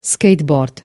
skateboard.